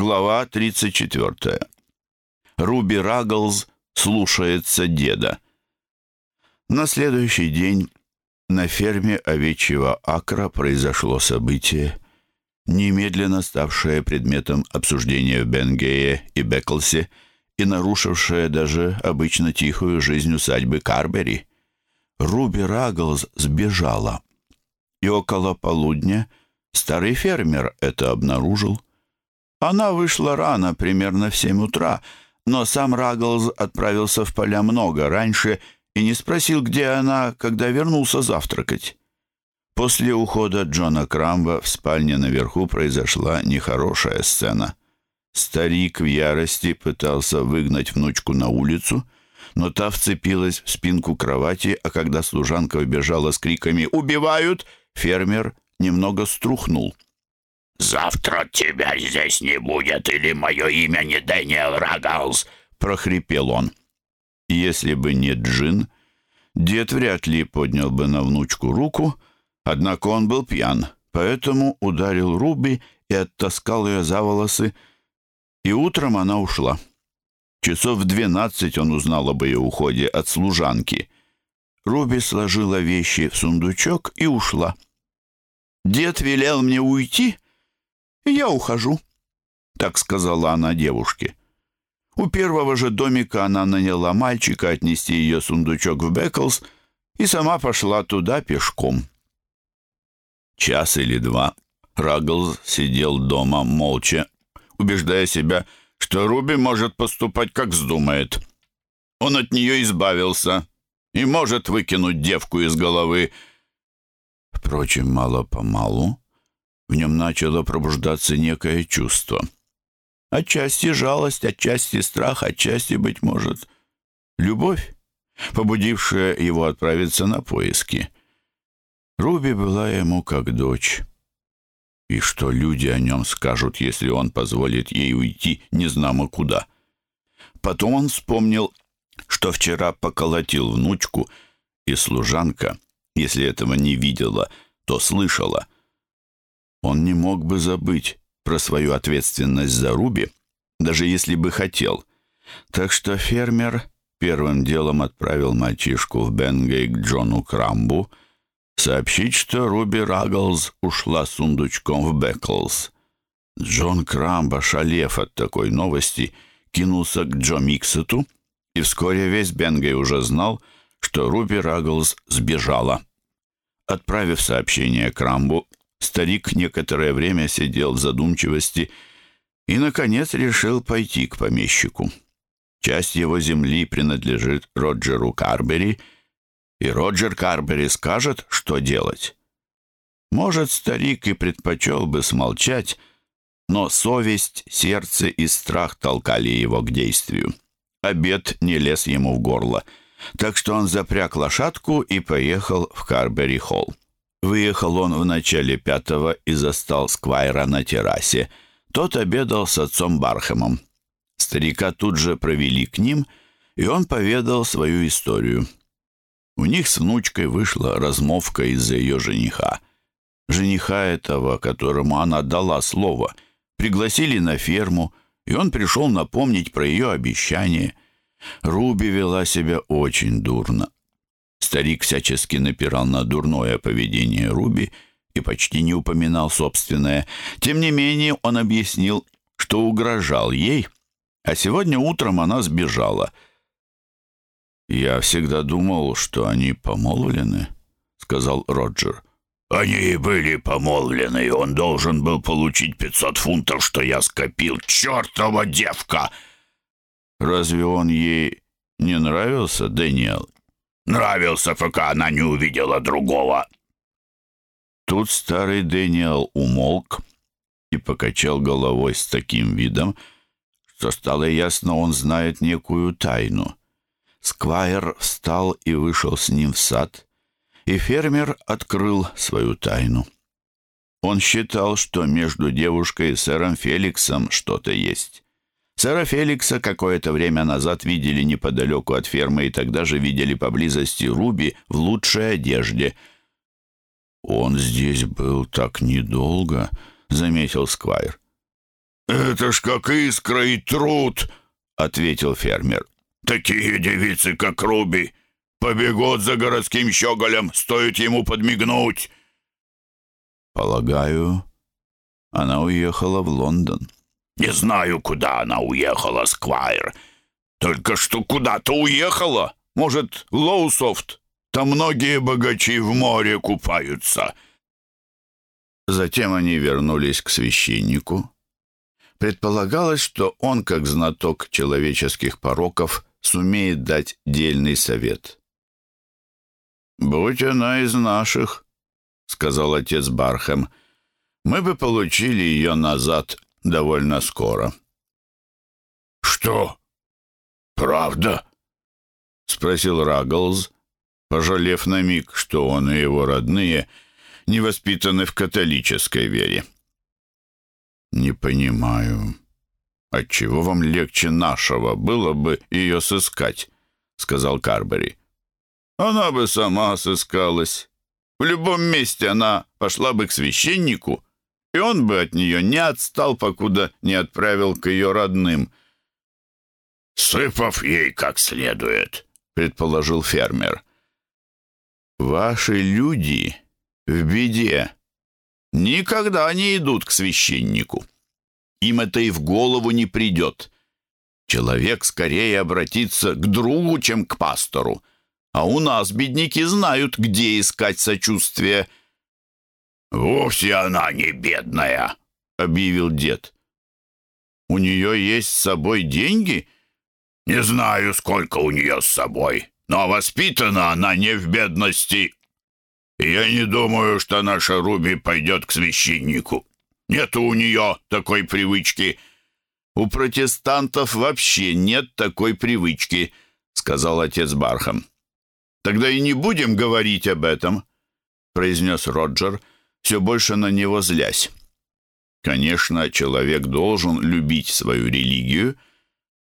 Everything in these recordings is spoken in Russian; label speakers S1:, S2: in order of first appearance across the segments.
S1: Глава 34. Руби Рагглз слушается деда. На следующий день на ферме овечьего акра произошло событие, немедленно ставшее предметом обсуждения в Бенгее и Беклсе и нарушившее даже обычно тихую жизнь усадьбы Карбери. Руби Рагглз сбежала, и около полудня старый фермер это обнаружил – она вышла рано, примерно в семь утра, но сам Рагглз отправился в поля много раньше и не спросил, где она, когда вернулся завтракать. После ухода Джона Крамба в спальне наверху произошла нехорошая сцена. Старик в ярости пытался выгнать внучку на улицу, но та вцепилась в спинку кровати, а когда служанка убежала с криками «Убивают!», фермер немного струхнул.
S2: «Завтра тебя здесь не будет, или мое имя не Дэниел Рагалс!»
S1: — прохрипел он. Если бы не Джин, дед вряд ли поднял бы на внучку руку, однако он был пьян, поэтому ударил Руби и оттаскал ее за волосы, и утром она ушла. Часов двенадцать он узнал об ее уходе от служанки. Руби сложила вещи в сундучок и ушла. «Дед велел мне уйти», «Я ухожу», — так сказала она девушке. У первого же домика она наняла мальчика отнести ее сундучок в Беклс и сама пошла туда пешком. Час или два Рагглз сидел дома молча, убеждая себя, что Руби может поступать, как вздумает. Он от нее избавился и может выкинуть девку из головы. Впрочем, мало-помалу в нем начало пробуждаться некое чувство. Отчасти жалость, отчасти страх, отчасти, быть может, любовь, побудившая его отправиться на поиски. Руби была ему как дочь. И что люди о нем скажут, если он позволит ей уйти незнамо куда? Потом он вспомнил, что вчера поколотил внучку, и служанка, если этого не видела, то слышала — он не мог бы забыть про свою ответственность за Руби, даже если бы хотел. Так что фермер первым делом отправил мальчишку в Бенгей к Джону Крамбу сообщить, что Руби Рагглз ушла с сундучком в Беклс. Джон Крамб, ошалев от такой новости, кинулся к Джо Миксету, и вскоре весь Бенгей уже знал, что Руби Рагглз сбежала. Отправив сообщение Крамбу, Старик некоторое время сидел в задумчивости и, наконец, решил пойти к помещику. Часть его земли принадлежит Роджеру Карбери, и Роджер Карбери скажет, что делать. Может, старик и предпочел бы смолчать, но совесть, сердце и страх толкали его к действию. Обед не лез ему в горло, так что он запряг лошадку и поехал в Карбери-холл. Выехал он в начале пятого и застал Сквайра на террасе. Тот обедал с отцом Бархемом. Старика тут же провели к ним, и он поведал свою историю. У них с внучкой вышла размовка из-за ее жениха. Жениха этого, которому она дала слово, пригласили на ферму, и он пришел напомнить про ее обещание. Руби вела себя очень дурно. Старик всячески напирал на дурное поведение Руби и почти не упоминал собственное. Тем не менее он объяснил, что угрожал ей, а сегодня утром она сбежала. «Я всегда думал, что они помолвлены», — сказал Роджер.
S2: «Они и были помолвлены, и он должен был получить пятьсот фунтов, что я скопил. Чертова девка!»
S1: «Разве он ей не нравился, Дэниел?»
S2: Нравился, пока она не увидела другого».
S1: Тут старый Дэниел умолк и покачал головой с таким видом, что стало ясно, он знает некую тайну. Сквайр встал и вышел с ним в сад, и фермер открыл свою тайну. Он считал, что между девушкой и сэром Феликсом что-то есть. Сэра Феликса какое-то время назад видели неподалеку от фермы и тогда же видели поблизости Руби в лучшей одежде. «Он здесь был так недолго», — заметил Сквайр.
S2: «Это ж как искра и трут», —
S1: ответил фермер.
S2: «Такие девицы, как Руби, побегут за городским щеголем, стоит ему подмигнуть».
S1: «Полагаю, она уехала в Лондон».
S2: «Не знаю, куда она уехала, Сквайр. Только что куда-то уехала. Может, Лоусофт? Там многие богачи в море купаются».
S1: Затем они вернулись к священнику. Предполагалось, что он, как знаток человеческих пороков, сумеет дать дельный совет. «Будь она из наших», — сказал отец Бархэм, — «мы бы получили ее назад довольно скоро».
S2: «Что? Правда?»
S1: — спросил Рагглз, пожалев на миг, что он и его родные — не воспитаны в католической вере. «Не понимаю, отчего вам легче нашего было бы ее сыскать?» — сказал Карбери. «Она бы сама сыскалась. В любом месте она пошла бы к священнику, и он бы от нее не отстал, покуда не отправил к ее родным».
S2: «Сыпав ей как следует», —
S1: предположил фермер. «Ваши люди в беде. Никогда не идут к священнику. Им это и в голову не придет. Человек скорее обратится к другу, чем к пастору. А у нас бедняки знают, где искать сочувствие.
S2: «Вовсе она не бедная», — объявил дед.
S1: «У нее есть с собой деньги?»
S2: «Не знаю, сколько у нее с собой, но воспитана она не в бедности я не думаю, что наша Руби пойдет к священнику. Нет у нее такой привычки».
S1: «У протестантов вообще нет такой привычки», — сказал отец Бархам. «Тогда и не будем говорить об этом», — произнес Роджер, все больше на него злясь. Конечно, человек должен любить свою религию,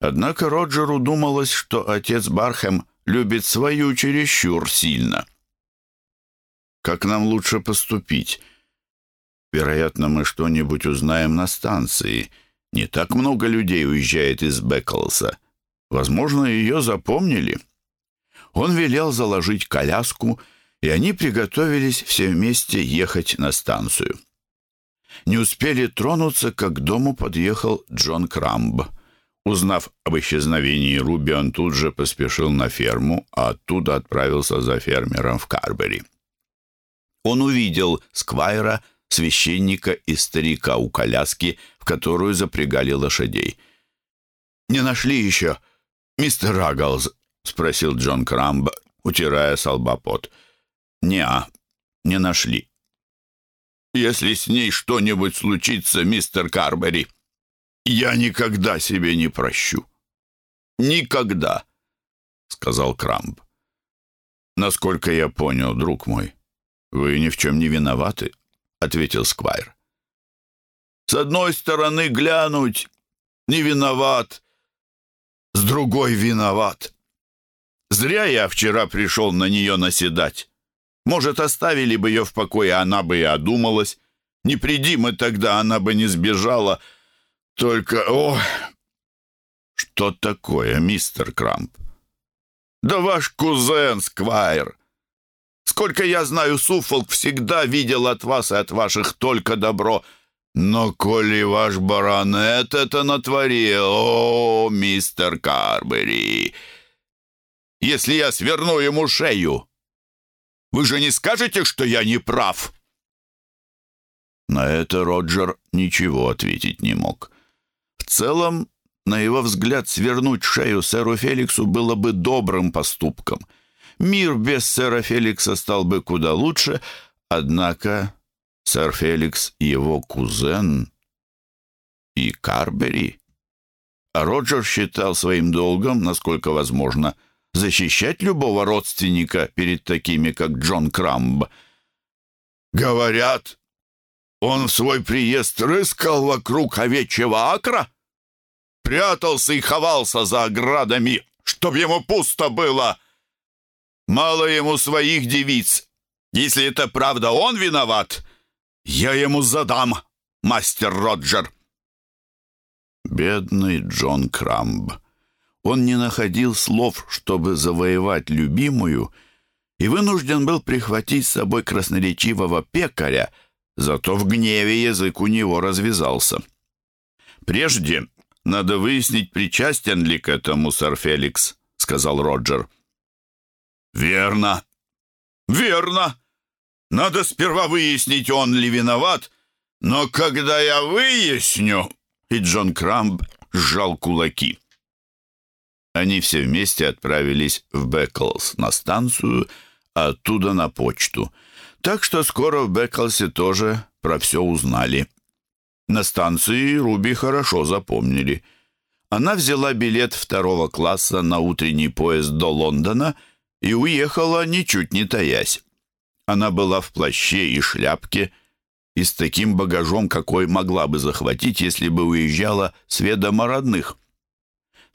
S1: однако Роджеру думалось, что отец Бархэм любит свою чересчур сильно. Как нам лучше поступить? Вероятно, мы что-нибудь узнаем на станции. Не так много людей уезжает из Беклса. Возможно, ее запомнили. Он велел заложить коляску, и они приготовились все вместе ехать на станцию. Не успели тронуться, как к дому подъехал Джон Крамб. Узнав об исчезновении Руби, он тут же поспешил на ферму, а оттуда отправился за фермером в Карбери он увидел сквайра, священника и старика у коляски, в которую запрягали лошадей. «Не нашли еще, мистер Рагглз?» — спросил Джон Крамб, утирая с лба пот. «Не-а, не нашли». «Если с ней что-нибудь случится, мистер Карбери, я никогда себе не прощу». «Никогда», — сказал Крамб. «Насколько я понял, друг мой, «Вы ни в чем не виноваты», — ответил Сквайр. «С одной стороны глянуть не виноват, с другой виноват. Зря я вчера пришел на нее наседать. Может, оставили бы ее в покое, она бы и одумалась. Не приди мы тогда, она бы не сбежала. Только, о, что такое, мистер Крамп? Да ваш кузен Сквайр. Сколько я знаю, Суффолк всегда видел от вас и от ваших только добро. Но коли ваш баронет это натворил, о, мистер Карбери, если я сверну ему шею, вы же не скажете, что я не прав?» На это Роджер ничего ответить не мог. В целом, на его взгляд, свернуть шею сэру Феликсу было бы добрым поступком — Мир без сэра Феликса стал бы куда лучше, однако сэр Феликс — его кузен и Карбери. А Роджер считал своим долгом, насколько возможно, защищать любого родственника перед такими, как Джон Крамб. «Говорят, он в свой приезд рыскал вокруг овечьего акра, прятался и ховался за оградами, чтоб ему пусто было!» Мало ему своих девиц. Если это правда он виноват, я ему задам, мастер Роджер. Бедный Джон Крамб. Он не находил слов, чтобы завоевать любимую, и вынужден был прихватить с собой красноречивого пекаря, зато в гневе язык у него развязался. «Прежде надо выяснить, причастен ли к этому сэр Феликс», — сказал Роджер.
S2: «Верно, верно. Надо сперва выяснить, он ли виноват, но когда я выясню...»
S1: И Джон Крамб сжал кулаки. Они все вместе отправились в Беклс на станцию, а оттуда на почту. Так что скоро в Беклсе тоже про все узнали. На станции Руби хорошо запомнили. Она взяла билет второго класса на утренний поезд до Лондона и уехала, ничуть не таясь. Она была в плаще и шляпке, и с таким багажом, какой могла бы захватить, если бы уезжала с ведома родных.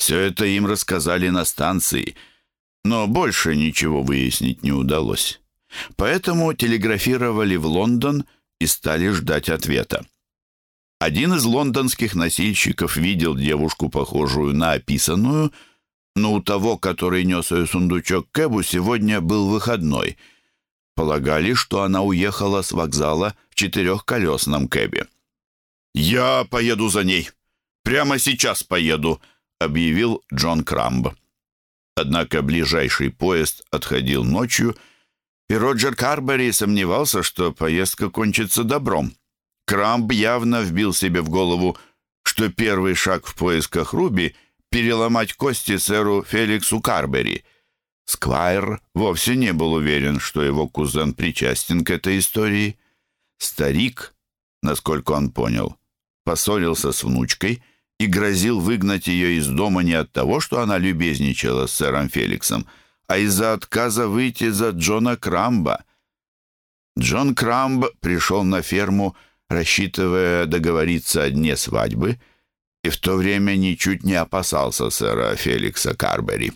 S1: Все это им рассказали на станции, но больше ничего выяснить не удалось. Поэтому телеграфировали в Лондон и стали ждать ответа. Один из лондонских носильщиков видел девушку, похожую на описанную, но у того, который нес ее сундучок Кэбу, сегодня был выходной. Полагали, что она уехала с вокзала в четырехколесном Кэбе. «Я поеду за ней. Прямо сейчас поеду», объявил Джон Крамб. Однако ближайший поезд отходил ночью, и Роджер Карбери сомневался, что поездка кончится добром. Крамб явно вбил себе в голову, что первый шаг в поисках Руби — переломать кости сэру Феликсу Карбери. Сквайр вовсе не был уверен, что его кузен причастен к этой истории. Старик, насколько он понял, поссорился с внучкой — и грозил выгнать ее из дома не от того, что она любезничала с сэром Феликсом, а из-за отказа выйти за Джона Крамба. Джон Крамб пришел на ферму, рассчитывая договориться о дне свадьбы, и в то время ничуть не опасался сэра Феликса Карбери.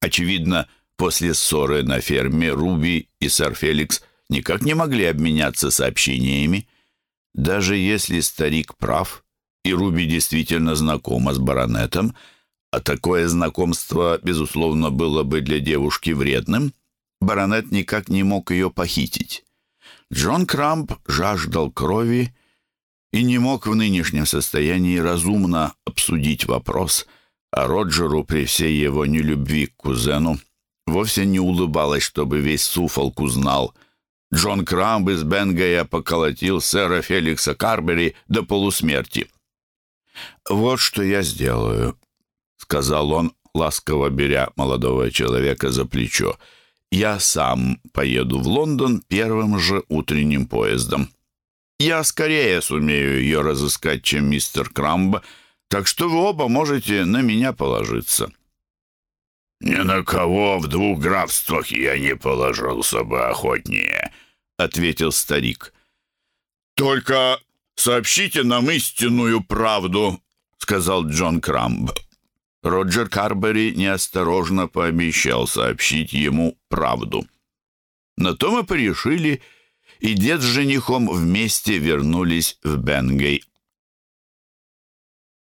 S1: Очевидно, после ссоры на ферме Руби и сэр Феликс никак не могли обменяться сообщениями. Даже если старик прав — и Руби действительно знакома с баронетом, а такое знакомство, безусловно, было бы для девушки вредным, баронет никак не мог ее похитить. Джон Крамп жаждал крови и не мог в нынешнем состоянии разумно обсудить вопрос, а Роджеру при всей его нелюбви к кузену вовсе не улыбалось, чтобы весь Суфолк узнал. Джон Крамп из Бенгая поколотил сэра Феликса Карбери до полусмерти. «Вот что я сделаю», — сказал он, ласково беря молодого человека за плечо. «Я сам поеду в Лондон первым же утренним поездом. Я скорее сумею ее разыскать, чем мистер Крамб, так что вы оба можете на меня положиться».
S2: «Ни на кого в двух графствах я не положился бы охотнее», — ответил старик. «Только сообщите нам истинную правду», — сказал Джон Крамб. Роджер Карбери неосторожно пообещал сообщить ему правду. На то мы порешили, и дед с женихом вместе вернулись в Бенгей.